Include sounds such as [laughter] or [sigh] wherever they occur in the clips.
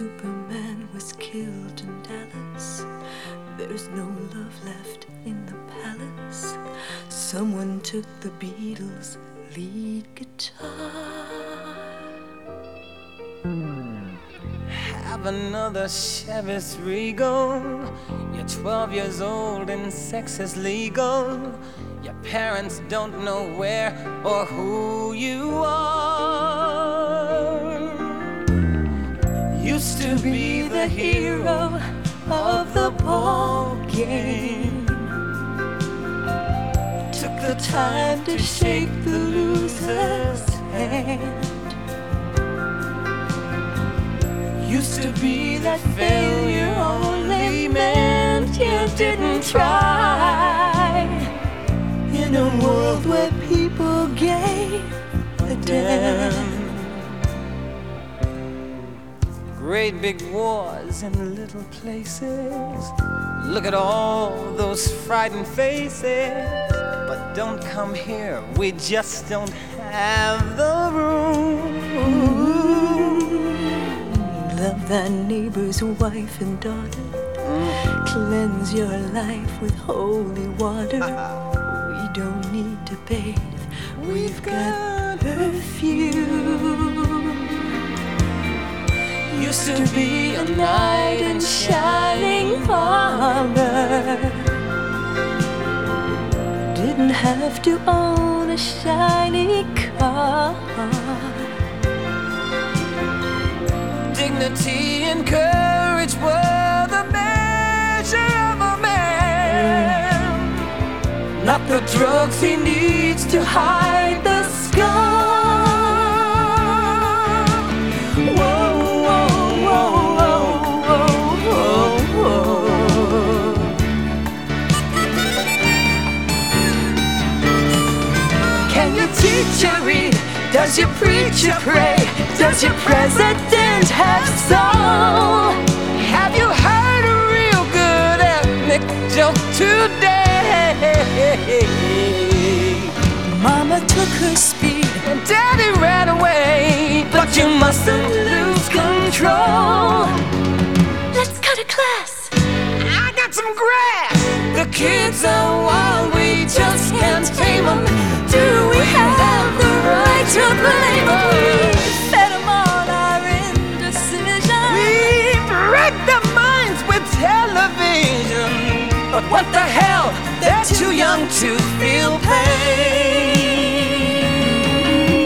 Superman was killed in Dallas. There's no love left in the palace. Someone took the Beatles' lead guitar. Have another Chivas Regal. You're 12 years old and sex is legal. Your parents don't know where or who you are. Used to be the hero of the ball game. Took the time to shake the loser's hand. Used to be that failure only meant you didn't try. In a world where Great big wars in little places. Look at all those frightened faces. But don't come here, we just don't have the room. Love thy neighbor's wife and daughter. Mm. Cleanse your life with holy water. [laughs] We don't need to bathe, we've got Used to be a knight in shining armor. Didn't have to own a shiny car. Dignity and courage were the measure of a man. Not the drugs he needs to hide the read? Does your preacher pray? Does your president have soul? Have you heard a real good ethnic joke today? Mama took her speed. And daddy ran away, but you mustn't lose control. Let's cut a class. I got some grass. The kids are wild, we just can't tame them. Right to blame them? All our indecision. We wreck their minds with television. But what the hell? They're too young to feel pain.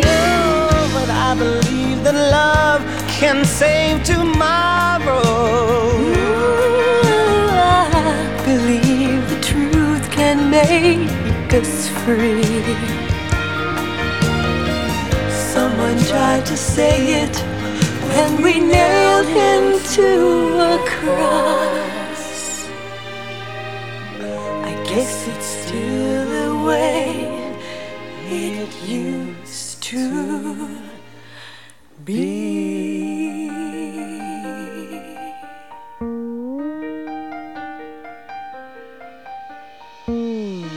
Oh, but I believe that love can save tomorrow. Ooh, I believe the truth can make us free tried to say it when we nailed him to a cross. I guess it's still the way it used to be. Hmm.